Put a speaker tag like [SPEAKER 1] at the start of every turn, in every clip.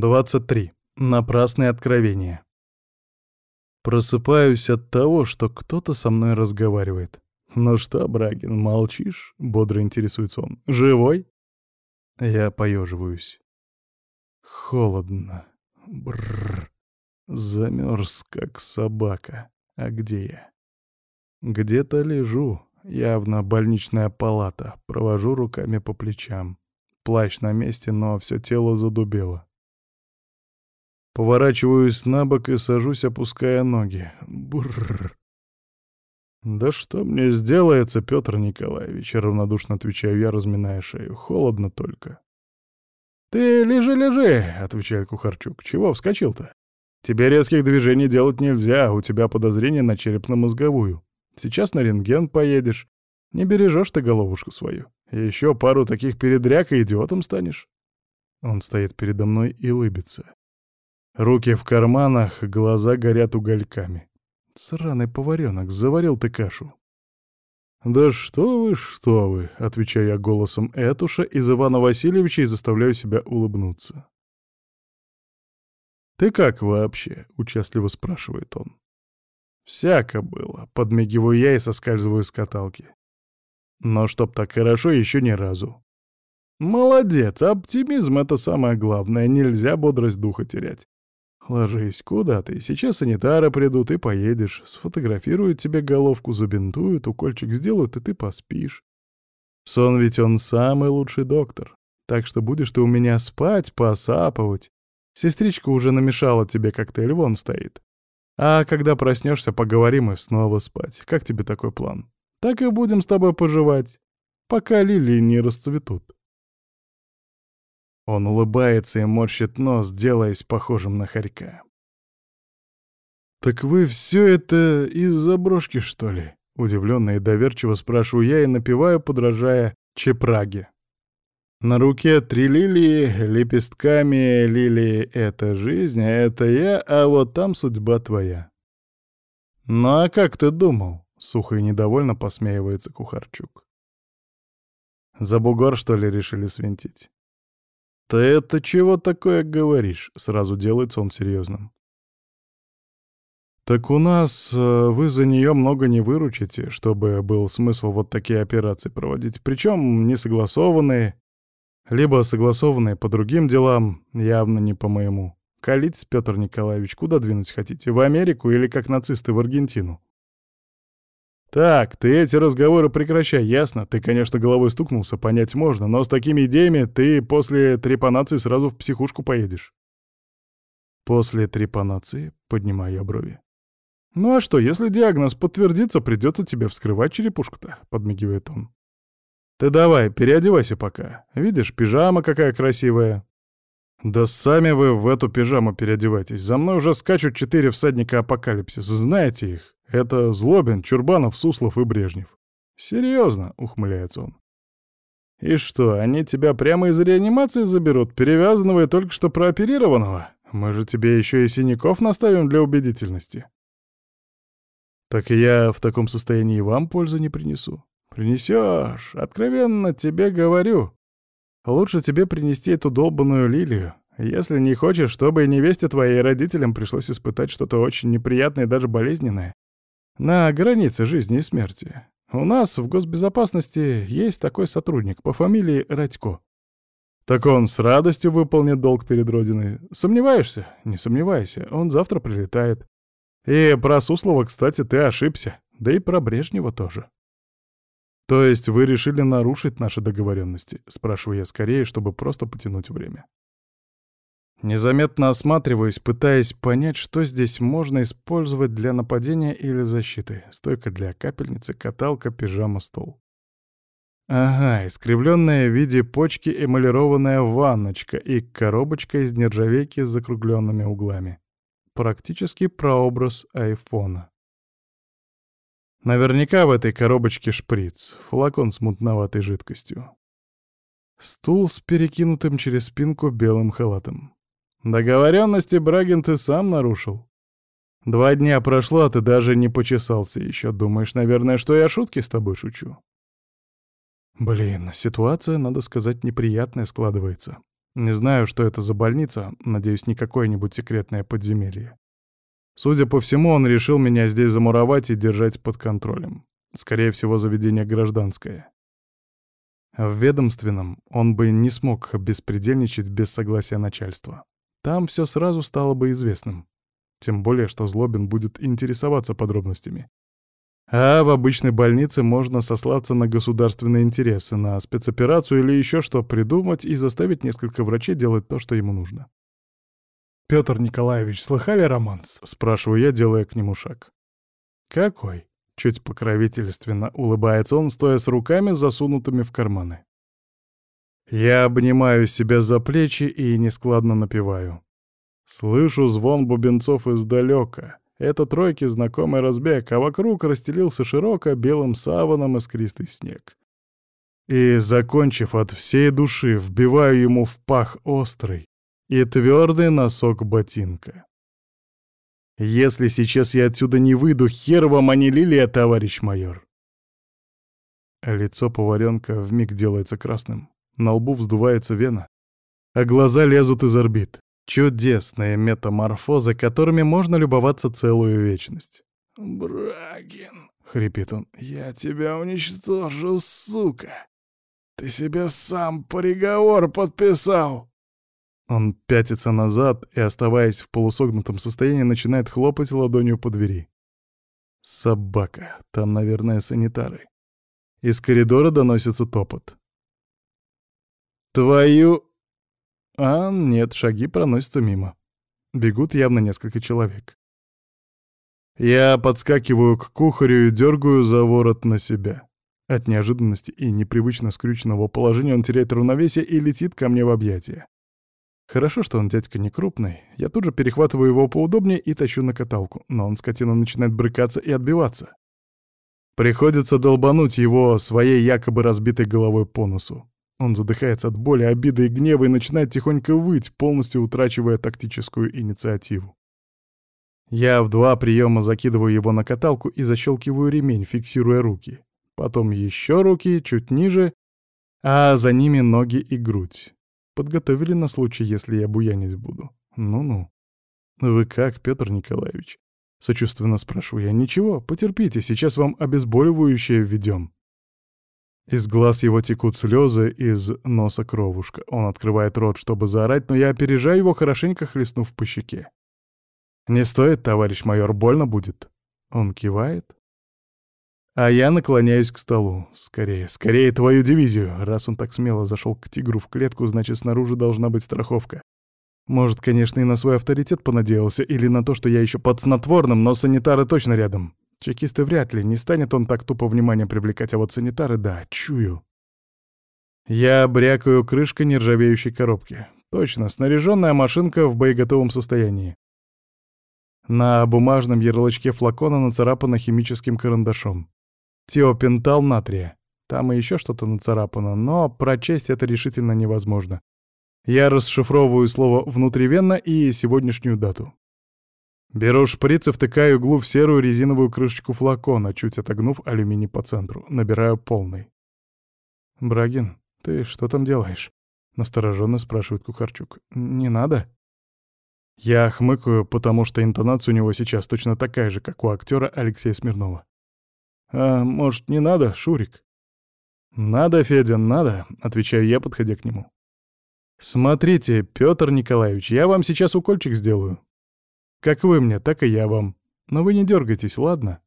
[SPEAKER 1] 23. Напрасные откровения. Просыпаюсь от того, что кто-то со мной разговаривает. «Ну что, Брагин, молчишь?» — бодро интересуется он. «Живой?» Я поеживаюсь. Холодно. Бррр. Замерз, как собака. А где я? Где-то лежу. Явно больничная палата. Провожу руками по плечам. Плащ на месте, но все тело задубело. Поворачиваюсь на бок и сажусь, опуская ноги. Бррр. «Да что мне сделается, Петр Николаевич?» — равнодушно отвечаю я, разминая шею. «Холодно только». «Ты лежи, лежи!» — отвечает Кухарчук. «Чего вскочил-то? Тебе резких движений делать нельзя, у тебя подозрение на черепно-мозговую. Сейчас на рентген поедешь. Не бережешь ты головушку свою. Еще пару таких передряг и идиотом станешь». Он стоит передо мной и улыбится. Руки в карманах, глаза горят угольками. Сраный поваренок, заварил ты кашу. «Да что вы, что вы!» — отвечаю я голосом Этуша из Ивана Васильевича и заставляю себя улыбнуться. «Ты как вообще?» — участливо спрашивает он. «Всяко было», — подмигиваю я и соскальзываю с каталки. Но чтоб так хорошо, еще ни разу. «Молодец! Оптимизм — это самое главное, нельзя бодрость духа терять. «Ложись, куда ты? Сейчас санитары придут, и поедешь. Сфотографируют тебе головку, забинтуют, укольчик сделают, и ты поспишь. Сон ведь он самый лучший доктор. Так что будешь ты у меня спать, посапывать. Сестричка уже намешала тебе коктейль, вон стоит. А когда проснешься, поговорим и снова спать. Как тебе такой план? Так и будем с тобой поживать, пока лилии не расцветут». Он улыбается и морщит нос, делаясь похожим на хорька. «Так вы все это из-за брошки, что ли?» Удивленно и доверчиво спрашиваю я и напеваю, подражая Чепраге. На руке три лилии, лепестками лилии — это жизнь, а это я, а вот там судьба твоя. «Ну а как ты думал?» — сухо и недовольно посмеивается Кухарчук. «За бугор, что ли, решили свинтить?» «Ты это чего такое говоришь?» — сразу делается он серьезным. «Так у нас э, вы за нее много не выручите, чтобы был смысл вот такие операции проводить, причем не согласованные, либо согласованные по другим делам, явно не по моему. Колитесь, Петр Николаевич, куда двинуть хотите, в Америку или как нацисты в Аргентину?» «Так, ты эти разговоры прекращай, ясно? Ты, конечно, головой стукнулся, понять можно, но с такими идеями ты после трепанации сразу в психушку поедешь». «После трепанации?» — поднимаю я брови. «Ну а что, если диагноз подтвердится, придется тебе вскрывать черепушку-то», — подмигивает он. «Ты давай, переодевайся пока. Видишь, пижама какая красивая». «Да сами вы в эту пижаму переодевайтесь. За мной уже скачут четыре всадника апокалипсиса. Знаете их?» Это Злобин, Чурбанов, Суслов и Брежнев. Серьезно, ухмыляется он. И что, они тебя прямо из реанимации заберут, перевязанного и только что прооперированного? Мы же тебе еще и синяков наставим для убедительности. Так я в таком состоянии вам пользу не принесу. Принесешь, откровенно тебе говорю. Лучше тебе принести эту долбанную лилию, если не хочешь, чтобы и невесте твоей родителям пришлось испытать что-то очень неприятное и даже болезненное. На границе жизни и смерти. У нас в госбезопасности есть такой сотрудник по фамилии Радько. Так он с радостью выполнит долг перед Родиной. Сомневаешься? Не сомневайся, он завтра прилетает. И про Суслова, кстати, ты ошибся. Да и про Брежнева тоже. То есть вы решили нарушить наши договоренности? Спрашиваю я скорее, чтобы просто потянуть время. Незаметно осматриваюсь, пытаясь понять, что здесь можно использовать для нападения или защиты. Стойка для капельницы, каталка, пижама, стол. Ага, искривленная в виде почки эмалированная ванночка и коробочка из нержавейки с закругленными углами. Практически прообраз айфона. Наверняка в этой коробочке шприц, флакон с мутноватой жидкостью. Стул с перекинутым через спинку белым халатом. Договоренности, Брагин, ты сам нарушил. Два дня прошло, а ты даже не почесался еще. Думаешь, наверное, что я шутки с тобой шучу? Блин, ситуация, надо сказать, неприятная складывается. Не знаю, что это за больница, надеюсь, не какое-нибудь секретное подземелье. Судя по всему, он решил меня здесь замуровать и держать под контролем. Скорее всего, заведение гражданское. В ведомственном он бы не смог беспредельничать без согласия начальства. Там все сразу стало бы известным. Тем более, что Злобин будет интересоваться подробностями. А в обычной больнице можно сослаться на государственные интересы, на спецоперацию или еще что придумать и заставить несколько врачей делать то, что ему нужно. «Петр Николаевич, слыхали романс?» — спрашиваю я, делая к нему шаг. «Какой?» — чуть покровительственно улыбается он, стоя с руками, засунутыми в карманы. Я обнимаю себя за плечи и нескладно напеваю. Слышу звон бубенцов издалека. Это тройки знакомый разбег, а вокруг расстелился широко белым саваном искристый снег. И, закончив от всей души, вбиваю ему в пах острый и твердый носок ботинка. Если сейчас я отсюда не выйду, хер вам, а не лилия, товарищ майор. Лицо поваренка вмиг делается красным, на лбу вздувается вена, а глаза лезут из орбит. Чудесные метаморфозы, которыми можно любоваться целую вечность.
[SPEAKER 2] «Брагин», — хрипит он, — «я тебя уничтожу, сука! Ты себе сам приговор подписал!»
[SPEAKER 1] Он пятится назад и, оставаясь в полусогнутом состоянии, начинает хлопать ладонью по двери. Собака. Там, наверное, санитары. Из коридора доносится топот. «Твою...» А нет, шаги проносятся мимо. Бегут явно несколько человек. Я подскакиваю к кухарю и дергаю за ворот на себя. От неожиданности и непривычно скрюченного положения он теряет равновесие и летит ко мне в объятия. Хорошо, что он дядька не крупный. Я тут же перехватываю его поудобнее и тащу на каталку, но он, скотина, начинает брыкаться и отбиваться. Приходится долбануть его своей якобы разбитой головой по носу. Он задыхается от боли, обиды и гнева и начинает тихонько выть, полностью утрачивая тактическую инициативу. Я в два приема закидываю его на каталку и защелкиваю ремень, фиксируя руки. Потом еще руки, чуть ниже, а за ними ноги и грудь. Подготовили на случай, если я буянить буду. Ну-ну. Вы как, Петр Николаевич? Сочувственно спрашиваю я. Ничего, потерпите, сейчас вам обезболивающее введем. Из глаз его текут слезы, из носа кровушка. Он открывает рот, чтобы заорать, но я опережаю его, хорошенько хлестнув по щеке. «Не стоит, товарищ майор, больно будет». Он кивает. А я наклоняюсь к столу. Скорее, скорее твою дивизию. Раз он так смело зашел к тигру в клетку, значит, снаружи должна быть страховка. Может, конечно, и на свой авторитет понадеялся, или на то, что я еще под снотворным, но санитары точно рядом. Чекисты вряд ли, не станет он так тупо внимание привлекать, а вот санитары — да, чую. Я брякаю крышкой нержавеющей коробки. Точно, снаряженная машинка в боеготовом состоянии. На бумажном ярлычке флакона нацарапано химическим карандашом. Тиопентал натрия. Там и еще что-то нацарапано, но прочесть это решительно невозможно. Я расшифровываю слово «внутривенно» и сегодняшнюю дату. Беру шприц и втыкаю иглу в серую резиновую крышечку флакона, чуть отогнув алюминий по центру. Набираю полный. «Брагин, ты что там делаешь?» — настороженно спрашивает Кухарчук. «Не надо?» Я хмыкаю, потому что интонация у него сейчас точно такая же, как у актера Алексея Смирнова. «А может, не надо, Шурик?» «Надо, Федя, надо», — отвечаю я, подходя к нему. «Смотрите, Петр Николаевич, я вам сейчас укольчик сделаю. Как вы мне, так и я вам. Но вы не дергайтесь, ладно?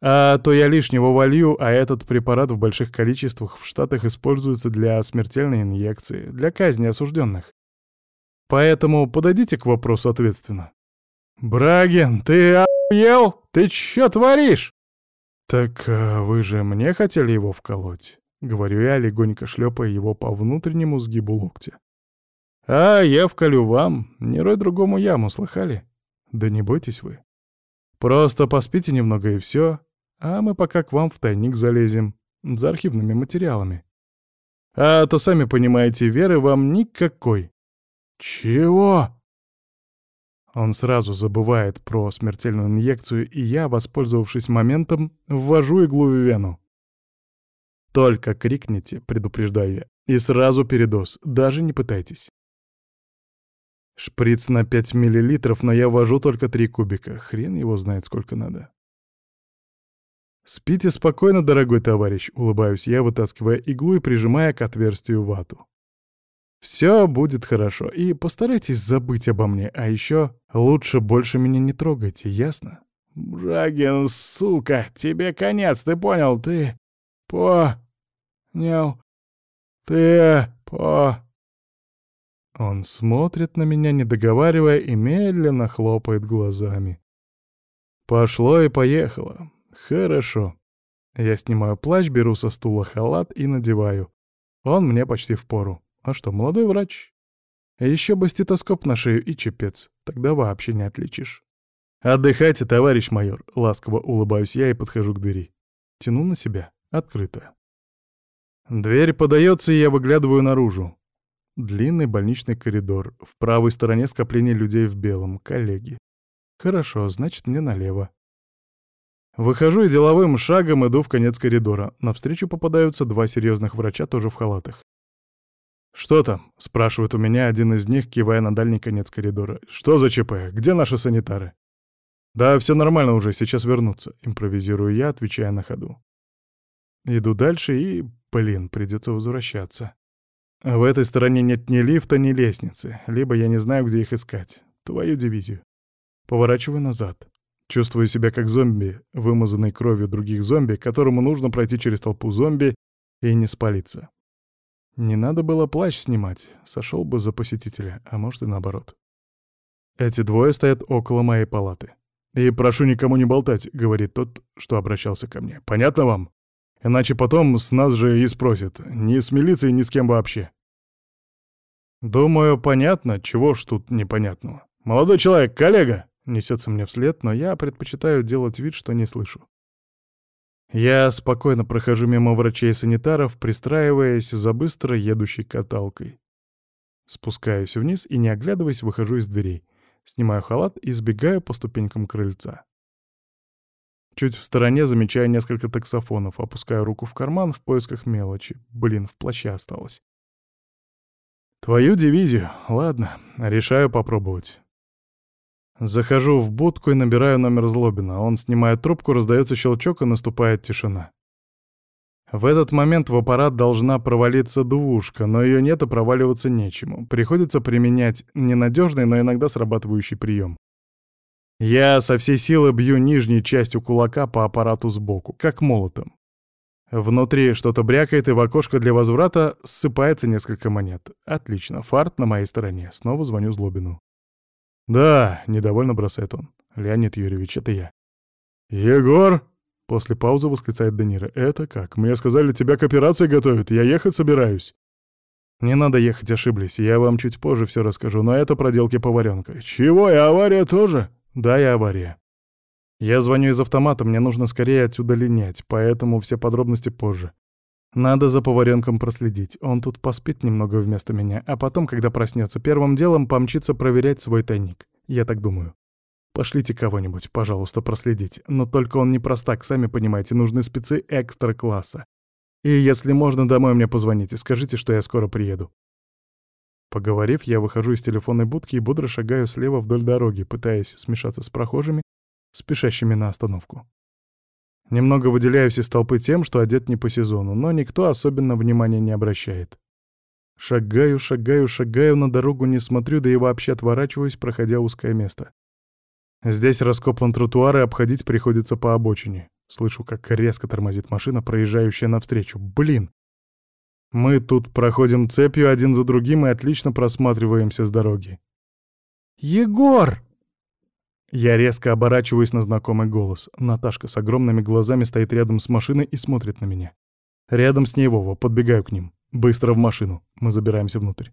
[SPEAKER 1] А то я лишнего волью, а этот препарат в больших количествах в Штатах используется для смертельной инъекции, для казни осужденных. Поэтому подойдите к вопросу ответственно. «Брагин, ты охуел? Ты чё творишь?» «Так а вы же мне хотели его вколоть?» — говорю я, легонько шлепая его по внутреннему сгибу локтя. «А я вколю вам, не рой другому яму, слыхали?» Да не бойтесь вы. Просто поспите немного и все, а мы пока к вам в тайник залезем за архивными материалами. А то, сами понимаете, веры вам никакой. Чего? Он сразу забывает про смертельную инъекцию, и я, воспользовавшись моментом, ввожу иглу в вену. Только крикните, предупреждаю я, и сразу передоз, даже не пытайтесь. Шприц на 5 миллилитров, но я ввожу только 3 кубика. Хрен его знает, сколько надо. «Спите спокойно, дорогой товарищ», — улыбаюсь я, вытаскивая иглу и прижимая к отверстию вату. «Все будет хорошо, и постарайтесь забыть обо мне, а еще лучше больше меня не трогайте, ясно?»
[SPEAKER 2] «Брагин, сука, тебе конец, ты понял? Ты... по... нел... ты... по...»
[SPEAKER 1] Он смотрит на меня, не договаривая, и медленно хлопает глазами. Пошло и поехало. Хорошо. Я снимаю плащ, беру со стула халат и надеваю. Он мне почти впору. А что, молодой врач? Еще бы стетоскоп на шею и чепец. Тогда вообще не отличишь. «Отдыхайте, товарищ майор», — ласково улыбаюсь я и подхожу к двери. Тяну на себя. Открыто. Дверь подается, и я выглядываю наружу. Длинный больничный коридор. В правой стороне скопление людей в белом. Коллеги. Хорошо, значит, мне налево. Выхожу и деловым шагом иду в конец коридора. Навстречу попадаются два серьезных врача, тоже в халатах. «Что там?» — спрашивает у меня один из них, кивая на дальний конец коридора. «Что за ЧП? Где наши санитары?» «Да, все нормально уже, сейчас вернутся», — импровизирую я, отвечая на ходу. Иду дальше и, блин, придется возвращаться. В этой стороне нет ни лифта, ни лестницы, либо я не знаю, где их искать. Твою дивизию. Поворачиваю назад. Чувствую себя как зомби, вымазанный кровью других зомби, которому нужно пройти через толпу зомби и не спалиться. Не надо было плащ снимать, сошел бы за посетителя, а может и наоборот. Эти двое стоят около моей палаты. «И прошу никому не болтать», — говорит тот, что обращался ко мне. «Понятно вам? Иначе потом с нас же и спросят. Ни с милицией, ни с кем вообще». «Думаю, понятно. Чего ж тут непонятного? Молодой человек, коллега!» — несется мне вслед, но я предпочитаю делать вид, что не слышу. Я спокойно прохожу мимо врачей и санитаров, пристраиваясь за быстро едущей каталкой. Спускаюсь вниз и, не оглядываясь, выхожу из дверей. Снимаю халат и сбегаю по ступенькам крыльца. Чуть в стороне замечаю несколько таксофонов, опускаю руку в карман в поисках мелочи. Блин, в плаще осталось. Твою дивизию. Ладно, решаю попробовать. Захожу в будку и набираю номер Злобина. Он снимает трубку, раздается щелчок и наступает тишина. В этот момент в аппарат должна провалиться двушка, но ее нет и проваливаться нечему. Приходится применять ненадежный, но иногда срабатывающий прием. Я со всей силы бью нижней частью кулака по аппарату сбоку, как молотом. Внутри что-то брякает, и в окошко для возврата ссыпается несколько монет. Отлично, фарт на моей стороне. Снова звоню Злобину. «Да», — недовольно бросает он. «Леонид Юрьевич, это я». «Егор!» После паузы восклицает Данира. «Это как? Мне сказали, тебя к операции готовят. Я ехать собираюсь». «Не надо ехать, ошиблись. Я вам чуть позже все расскажу, но это проделки поваренка». «Чего, и авария тоже?» «Да, и авария». «Я звоню из автомата, мне нужно скорее отсюда линять, поэтому все подробности позже. Надо за поваренком проследить. Он тут поспит немного вместо меня, а потом, когда проснется, первым делом помчится проверять свой тайник. Я так думаю. Пошлите кого-нибудь, пожалуйста, проследить. Но только он не простак, сами понимаете, нужны спецы экстра-класса. И если можно, домой мне позвоните, скажите, что я скоро приеду. Поговорив, я выхожу из телефонной будки и бодро шагаю слева вдоль дороги, пытаясь смешаться с прохожими, спешащими на остановку. Немного выделяюсь из толпы тем, что одет не по сезону, но никто особенно внимания не обращает. Шагаю, шагаю, шагаю, на дорогу не смотрю, да и вообще отворачиваюсь, проходя узкое место. Здесь раскопан тротуар, и обходить приходится по обочине. Слышу, как резко тормозит машина, проезжающая навстречу. Блин! Мы тут проходим цепью один за другим и отлично просматриваемся с дороги. «Егор!» Я резко оборачиваюсь на знакомый голос. Наташка с огромными глазами стоит рядом с машиной и смотрит на меня. Рядом с ней Вова, подбегаю к ним. Быстро в машину. Мы забираемся внутрь.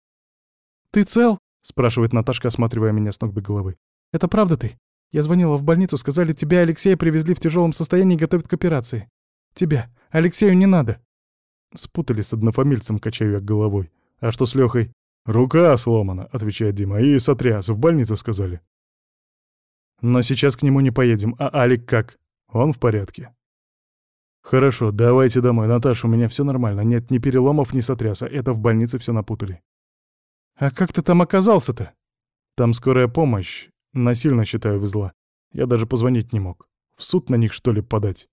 [SPEAKER 1] «Ты цел?» — спрашивает Наташка, осматривая меня с ног до головы. «Это правда ты?» Я звонила в больницу, сказали, тебя Алексея привезли в тяжелом состоянии и готовят к операции. Тебя. Алексею не надо. Спутали с однофамильцем, качаю я головой. А что с Лехой? Рука сломана, отвечает Дима. И сотряс, в больницу сказали. Но сейчас к нему не поедем. А Алик как? Он в порядке. «Хорошо, давайте домой. Наташа, у меня все нормально. Нет ни переломов, ни сотряса. Это в больнице все напутали». «А как ты там оказался-то?» «Там скорая помощь. Насильно, считаю, везла. Я даже позвонить не мог. В суд на них, что ли, подать?»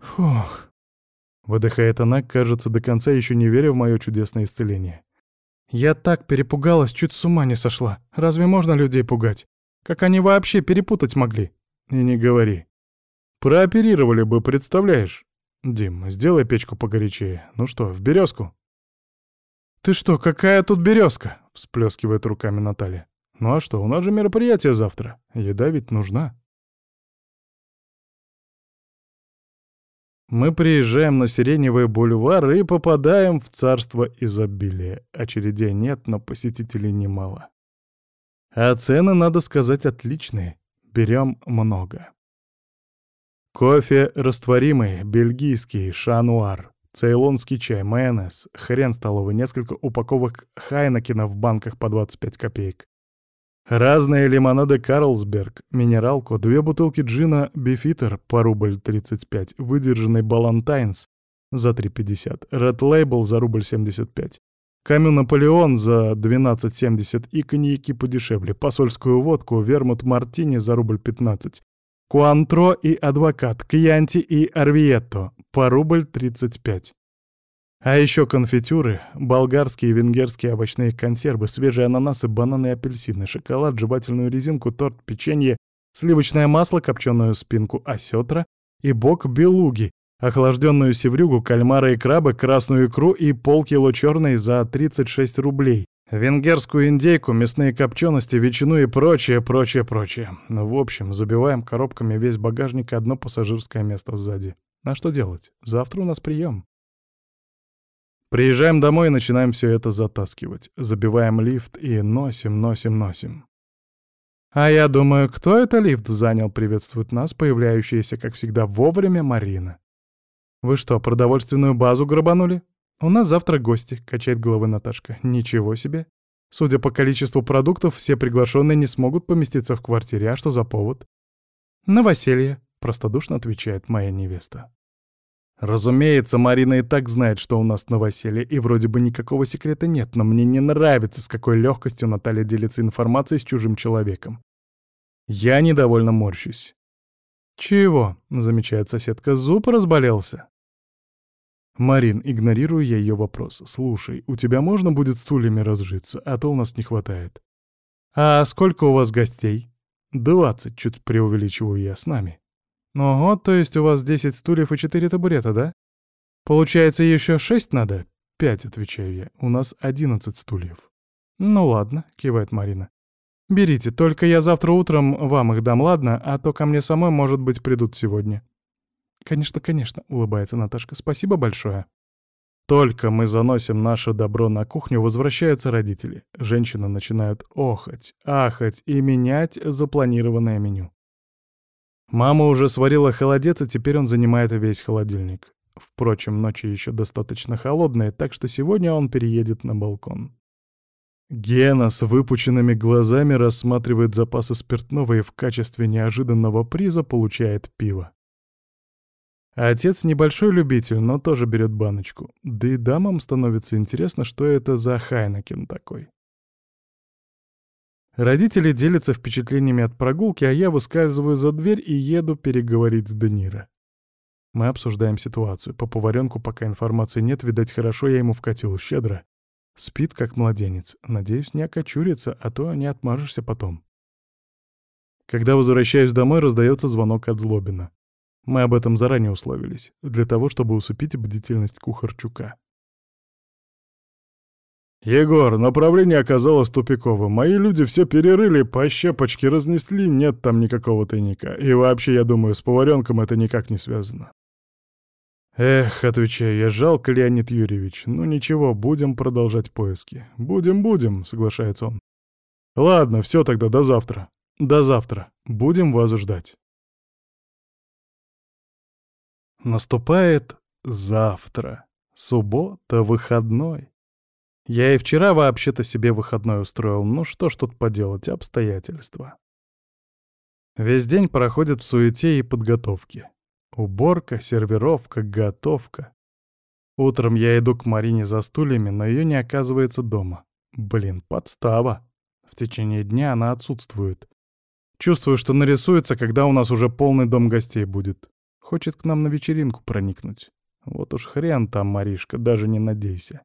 [SPEAKER 1] «Фух». Выдыхает она, кажется, до конца еще не веря в мое чудесное исцеление. «Я так перепугалась, чуть с ума не сошла. Разве можно людей пугать? Как они вообще перепутать могли?» «И не говори. Прооперировали бы, представляешь? Дим, сделай печку погорячее. Ну что, в березку? Ты что, какая тут березка? всплескивает руками Наталья. Ну а что, у нас же мероприятие завтра. Еда ведь нужна. Мы приезжаем на Сиреневый бульвар и попадаем в царство изобилия. Очередей нет, но посетителей немало. А цены, надо сказать, отличные. Берем много. Кофе растворимый, бельгийский, шануар, цейлонский чай, майонез, хрен столовый, несколько упаковок Хайнекена в банках по 25 копеек. Разные лимонады Карлсберг, минералку, две бутылки джина Бифитер по рубль 35, выдержанный Балантайнс за 3,50, Red Label за рубль 75, Камю Наполеон за 12,70 и коньяки подешевле, посольскую водку, вермут Мартини за рубль 15, Куантро и Адвокат, Кьянти и Арвиетто по рубль 35. А еще конфитюры, болгарские и венгерские овощные консервы, свежие ананасы, бананы и апельсины, шоколад, жевательную резинку, торт, печенье, сливочное масло, копченую спинку осетра и бок белуги, охлажденную севрюгу, кальмары и крабы, красную икру и полкило черной за 36 рублей, Венгерскую индейку, мясные копчености, ветчину и прочее, прочее, прочее. Ну, в общем, забиваем коробками весь багажник и одно пассажирское место сзади. А что делать? Завтра у нас прием. Приезжаем домой и начинаем все это затаскивать. Забиваем лифт и носим, носим, носим. А я думаю, кто это лифт занял, приветствует нас, появляющаяся, как всегда, вовремя Марина. Вы что, продовольственную базу грабанули? «У нас завтра гости», — качает головой Наташка. «Ничего себе. Судя по количеству продуктов, все приглашенные не смогут поместиться в квартире. А что за повод?» «Новоселье», — простодушно отвечает моя невеста. Разумеется, Марина и так знает, что у нас новоселье, и вроде бы никакого секрета нет, но мне не нравится, с какой легкостью Наталья делится информацией с чужим человеком. Я недовольно морщусь. «Чего?» — замечает соседка. «Зуб разболелся?» «Марин, игнорирую я ее вопрос. Слушай, у тебя можно будет стульями разжиться, а то у нас не хватает». «А сколько у вас гостей?» «Двадцать», — чуть преувеличиваю я, с нами. «Ого, то есть у вас десять стульев и четыре табурета, да? Получается, еще шесть надо?» «Пять», — отвечаю я. «У нас одиннадцать стульев». «Ну ладно», — кивает Марина. «Берите, только я завтра утром вам их дам, ладно? А то ко мне самой, может быть, придут сегодня». «Конечно, конечно», — улыбается Наташка. «Спасибо большое». Только мы заносим наше добро на кухню, возвращаются родители. Женщины начинают охать, ахать и менять запланированное меню. Мама уже сварила холодец, и теперь он занимает весь холодильник. Впрочем, ночи еще достаточно холодные, так что сегодня он переедет на балкон. Гена с выпученными глазами рассматривает запасы спиртного и в качестве неожиданного приза получает пиво. Отец небольшой любитель, но тоже берет баночку. Да и дамам становится интересно, что это за Хайнекен такой. Родители делятся впечатлениями от прогулки, а я выскальзываю за дверь и еду переговорить с Данира. Мы обсуждаем ситуацию. По поваренку пока информации нет, видать, хорошо я ему вкатил щедро. Спит, как младенец. Надеюсь, не окочурится, а то не отмажешься потом. Когда возвращаюсь домой, раздается звонок от Злобина. Мы об этом заранее условились, для того, чтобы усыпить бдительность Кухарчука. «Егор, направление оказалось тупиковым. Мои люди все перерыли, по щепочке разнесли, нет там никакого тайника. И вообще, я думаю, с поваренком это никак не связано». «Эх, отвечаю я, жалко, Леонид Юрьевич. Ну ничего, будем продолжать поиски. Будем, будем», — соглашается он. «Ладно, все тогда, до завтра». «До завтра. Будем вас ждать». Наступает завтра. Суббота, выходной. Я и вчера вообще-то себе выходной устроил. Ну что ж тут поделать, обстоятельства. Весь день проходит в суете и подготовке. Уборка, сервировка, готовка. Утром я иду к Марине за стульями, но ее не оказывается дома. Блин, подстава. В течение дня она отсутствует. Чувствую, что нарисуется, когда у нас уже полный дом гостей будет. Хочет к нам на вечеринку проникнуть. Вот уж хрен там, Маришка, даже не надейся.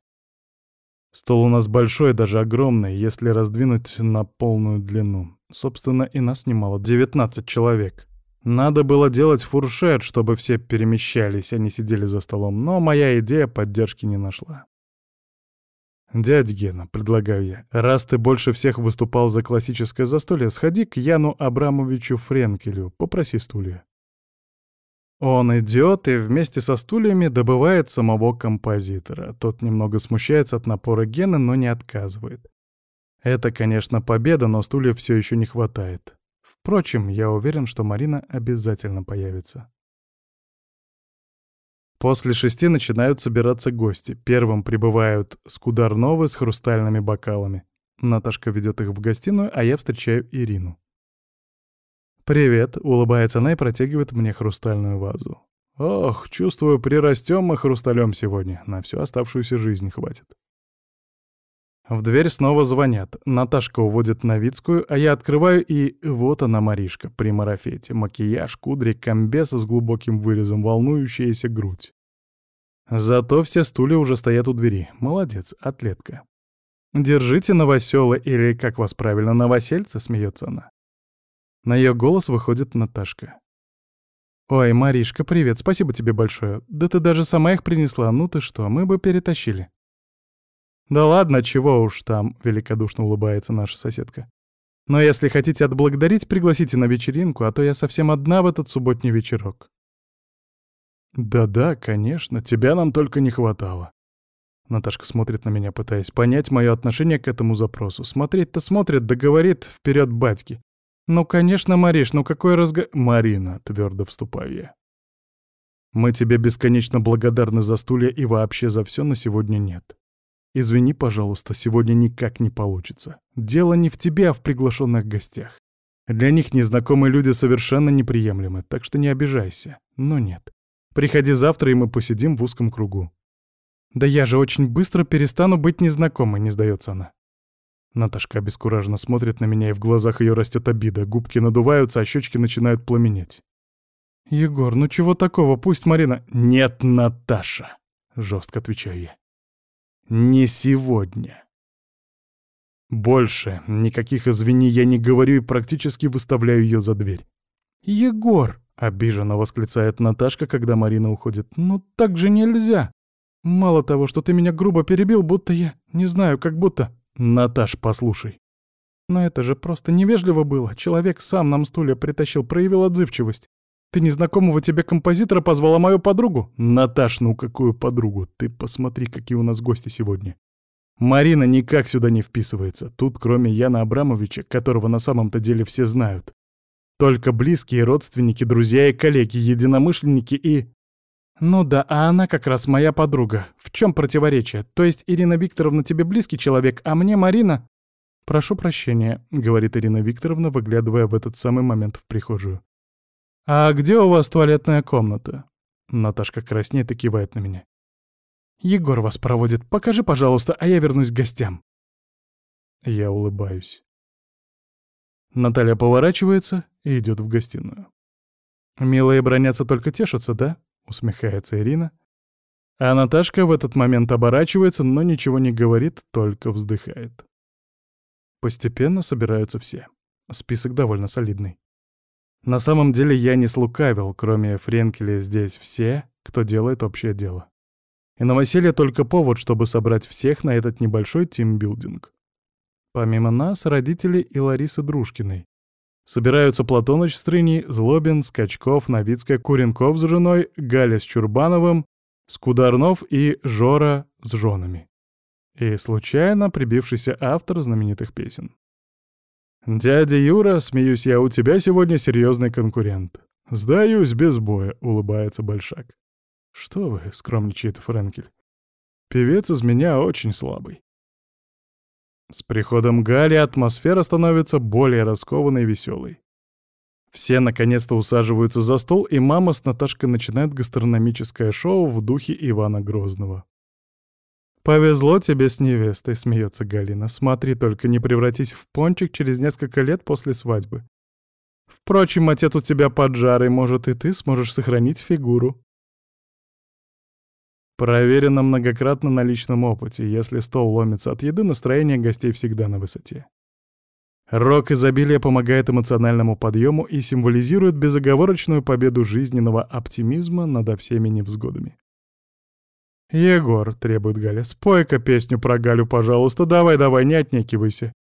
[SPEAKER 1] Стол у нас большой, даже огромный, если раздвинуть на полную длину. Собственно, и нас немало, 19 человек. Надо было делать фуршет, чтобы все перемещались, а не сидели за столом, но моя идея поддержки не нашла. «Дядь Гена», — предлагаю я, — «раз ты больше всех выступал за классическое застолье, сходи к Яну Абрамовичу Френкелю, попроси стулья». Он идет и вместе со стульями добывает самого композитора. Тот немного смущается от напора Гены, но не отказывает. Это, конечно, победа, но стульев все еще не хватает. Впрочем, я уверен, что Марина обязательно появится. После шести начинают собираться гости. Первым прибывают Скударновы с хрустальными бокалами. Наташка ведет их в гостиную, а я встречаю Ирину. «Привет», — улыбается она и протягивает мне хрустальную вазу. «Ох, чувствую, прирастем мы хрусталем сегодня. На всю оставшуюся жизнь хватит». В дверь снова звонят. Наташка уводит Новицкую, а я открываю, и вот она, Маришка, при марафете. Макияж, кудри, комбез с глубоким вырезом, волнующаяся грудь. Зато все стулья уже стоят у двери. Молодец, атлетка. «Держите новосёлы, или, как вас правильно, новосельца?» — смеется она. На ее голос выходит Наташка. «Ой, Маришка, привет, спасибо тебе большое. Да ты даже сама их принесла, ну ты что, мы бы перетащили». «Да ладно, чего уж там», — великодушно улыбается наша соседка. «Но если хотите отблагодарить, пригласите на вечеринку, а то я совсем одна в этот субботний вечерок». «Да-да, конечно, тебя нам только не хватало». Наташка смотрит на меня, пытаясь понять мое отношение к этому запросу. Смотреть-то смотрит, да говорит вперед батьки. «Ну, конечно, Мариш, ну какой разго...» «Марина», — твердо вступаю я. «Мы тебе бесконечно благодарны за стулья и вообще за все, но сегодня нет. Извини, пожалуйста, сегодня никак не получится. Дело не в тебе, а в приглашенных гостях. Для них незнакомые люди совершенно неприемлемы, так что не обижайся. Но нет. Приходи завтра, и мы посидим в узком кругу». «Да я же очень быстро перестану быть незнакомой», — не сдается она. Наташка обескураженно смотрит на меня, и в глазах ее растет обида. Губки надуваются, а щечки начинают пламенеть. «Егор, ну чего такого? Пусть Марина...» «Нет, Наташа!» — жестко отвечаю я. «Не сегодня». Больше никаких извини я не говорю и практически выставляю ее за дверь. «Егор!» — обиженно восклицает Наташка, когда Марина уходит. «Ну так же нельзя! Мало того, что ты меня грубо перебил, будто я... Не знаю, как будто...» «Наташ, послушай». «Но это же просто невежливо было. Человек сам нам стулья притащил, проявил отзывчивость. Ты незнакомого тебе композитора позвала мою подругу?» «Наташ, ну какую подругу? Ты посмотри, какие у нас гости сегодня. Марина никак сюда не вписывается. Тут, кроме Яна Абрамовича, которого на самом-то деле все знают. Только близкие родственники, друзья и коллеги, единомышленники и... «Ну да, а она как раз моя подруга. В чем противоречие? То есть Ирина Викторовна тебе близкий человек, а мне Марина...» «Прошу прощения», — говорит Ирина Викторовна, выглядывая в этот самый момент в прихожую. «А где у вас туалетная комната?» Наташка краснеет и кивает на меня. «Егор вас проводит. Покажи, пожалуйста, а я вернусь к гостям». Я улыбаюсь. Наталья поворачивается и идет в гостиную. «Милые бронятся только тешатся, да?» — усмехается Ирина. А Наташка в этот момент оборачивается, но ничего не говорит, только вздыхает. Постепенно собираются все. Список довольно солидный. На самом деле я не слукавил, кроме Френкеля здесь все, кто делает общее дело. И новоселье только повод, чтобы собрать всех на этот небольшой тимбилдинг. Помимо нас, родители и Ларисы Дружкиной, Собираются Платоныч с Трыней, Злобин, Скачков, Новицкая, Куренков с женой, Галя с Чурбановым, Скударнов и Жора с женами. И случайно прибившийся автор знаменитых песен. «Дядя Юра, смеюсь я, у тебя сегодня серьезный конкурент». «Сдаюсь без боя», — улыбается Большак. «Что вы», — скромничает Френкель. «Певец из меня очень слабый». С приходом Гали атмосфера становится более раскованной и веселой. Все наконец-то усаживаются за стол, и мама с Наташкой начинают гастрономическое шоу в духе Ивана Грозного. «Повезло тебе с невестой», — смеется Галина. «Смотри, только не превратись в пончик через несколько лет после свадьбы. Впрочем, отец у тебя поджарый, может, и ты сможешь сохранить фигуру». Проверено многократно на личном опыте. Если стол ломится от еды, настроение гостей всегда на высоте. Рок изобилия помогает эмоциональному подъему и символизирует безоговорочную победу жизненного оптимизма над всеми невзгодами. «Егор», — требует Галя, — «спой-ка песню про Галю, пожалуйста. Давай-давай, не отнекивайся.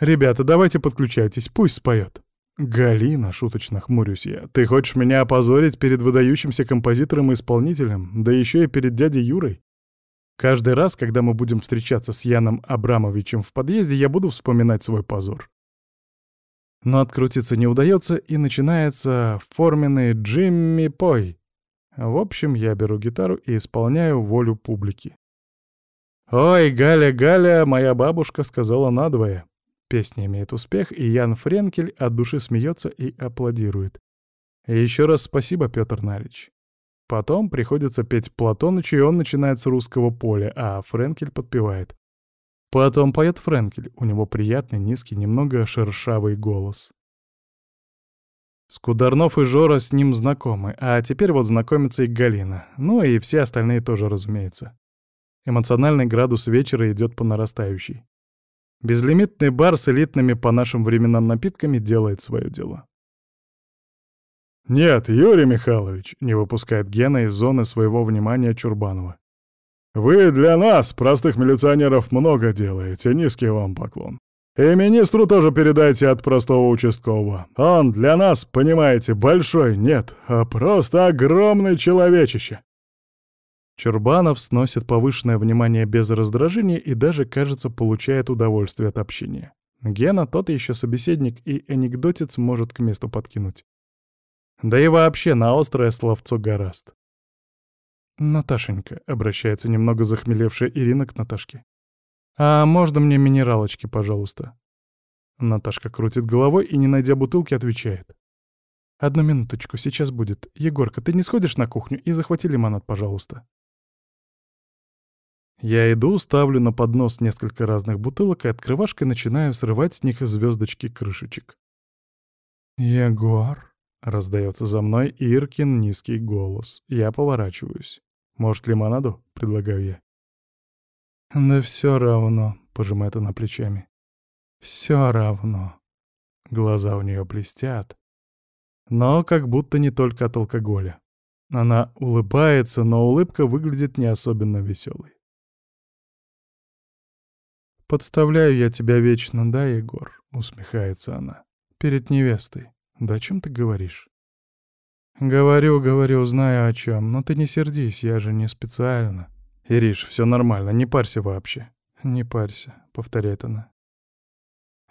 [SPEAKER 1] Ребята, давайте подключайтесь, пусть споет». «Галина», — шуточно хмурюсь я, — «ты хочешь меня опозорить перед выдающимся композитором и исполнителем, да еще и перед дядей Юрой? Каждый раз, когда мы будем встречаться с Яном Абрамовичем в подъезде, я буду вспоминать свой позор». Но открутиться не удается, и начинается форменный «Джимми Пой», в общем, я беру гитару и исполняю волю публики. «Ой, Галя, Галя, моя бабушка сказала надвое». Песня имеет успех, и Ян Френкель от души смеется и аплодирует. Еще раз спасибо, Петр Налич. Потом приходится петь Платонычу, и он начинает с русского поля, а Френкель подпевает. Потом поет Френкель, у него приятный, низкий, немного шершавый голос. Скударнов и Жора с ним знакомы, а теперь вот знакомится и Галина. Ну и все остальные тоже, разумеется. Эмоциональный градус вечера идет по нарастающей. Безлимитный бар с элитными по нашим временам напитками делает свое дело. «Нет, Юрий Михайлович», — не выпускает Гена из зоны своего внимания Чурбанова. «Вы для нас, простых милиционеров, много делаете, низкий вам поклон. И министру тоже передайте от простого участкового. Он для нас, понимаете, большой нет, а просто огромный человечище. Чурбанов сносит повышенное внимание без раздражения и даже, кажется, получает удовольствие от общения. Гена тот еще собеседник и анекдотец может к месту подкинуть. Да и вообще на острое словцо гораст. «Наташенька», — обращается немного захмелевшая Ирина к Наташке. «А можно мне минералочки, пожалуйста?» Наташка крутит головой и, не найдя бутылки, отвечает. «Одну минуточку, сейчас будет. Егорка, ты не сходишь на кухню и захвати лимонад, пожалуйста». Я иду, ставлю на поднос несколько разных бутылок и открывашкой начинаю срывать с них звездочки крышечек. «Егор?» — раздается за мной Иркин низкий голос. Я поворачиваюсь. «Может, лимонаду?» — предлагаю я. «Да все равно», — пожимает она плечами. «Все равно». Глаза у нее блестят. Но как будто не только от алкоголя. Она улыбается, но улыбка выглядит не особенно веселой. «Подставляю я тебя вечно, да, Егор?» — усмехается она. «Перед невестой. Да о чем ты говоришь?» «Говорю, говорю, знаю о чем, но ты не сердись, я же не специально». «Ириш, все нормально, не парься вообще». «Не парься», — повторяет она.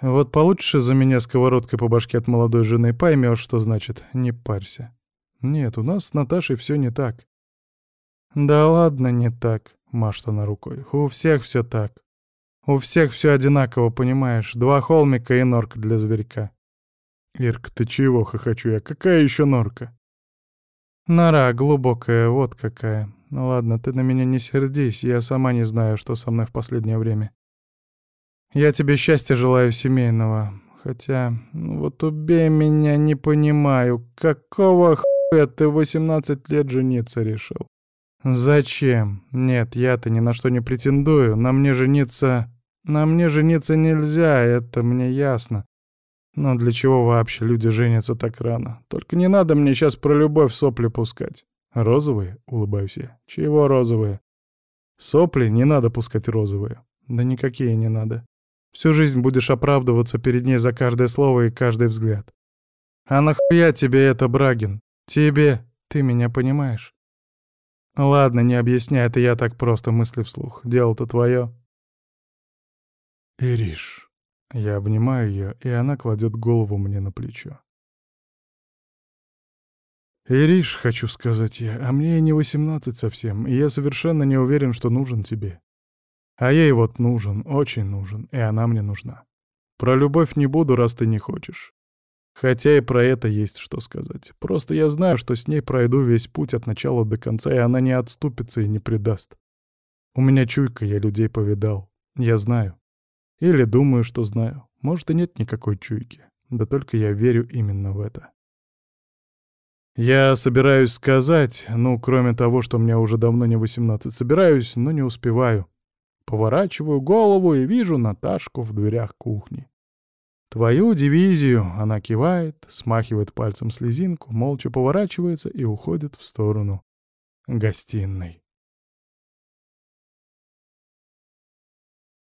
[SPEAKER 1] «Вот получишь из-за меня сковородкой по башке от молодой жены, поймешь, что значит «не парься». Нет, у нас с Наташей все не так». «Да ладно, не так», — машет она рукой. «У всех все так. У всех все одинаково, понимаешь? Два холмика и норка для зверька». «Ирка, ты чего?» — хохочу я. «Какая еще норка?» «Нора глубокая, вот какая. Ну ладно, ты на меня не сердись, я сама не знаю, что со мной в последнее время. Я тебе счастья желаю семейного. Хотя, ну вот убей меня, не понимаю, какого хуя ты в 18 лет жениться решил? Зачем? Нет, я-то ни на что не претендую. На мне жениться... На мне жениться нельзя, это мне ясно. Но для чего вообще люди женятся так рано? Только не надо мне сейчас про любовь сопли пускать. «Розовые?» — улыбаюсь я. «Чего розовые?» «Сопли не надо пускать розовые». «Да никакие не надо. Всю жизнь будешь оправдываться перед ней за каждое слово и каждый взгляд. А нахуя тебе это, Брагин? Тебе? Ты меня понимаешь?» «Ладно, не объясняй, это я так просто мысли вслух. Дело-то твое». «Ириш». Я обнимаю ее, и она кладет голову мне на плечо. «Ириш, хочу сказать я, а мне не восемнадцать совсем, и я совершенно не уверен, что нужен тебе. А ей вот нужен, очень нужен, и она мне нужна. Про любовь не буду, раз ты не хочешь. Хотя и про это есть что сказать. Просто я знаю, что с ней пройду весь путь от начала до конца, и она не отступится и не предаст. У меня чуйка, я людей повидал. Я знаю. Или думаю, что знаю. Может, и нет никакой чуйки. Да только я верю именно в это. Я собираюсь сказать, ну, кроме того, что мне уже давно не 18, собираюсь, но не успеваю. Поворачиваю голову и вижу Наташку в дверях кухни. «Твою дивизию!» — она кивает, смахивает пальцем слезинку, молча поворачивается и уходит в сторону гостиной.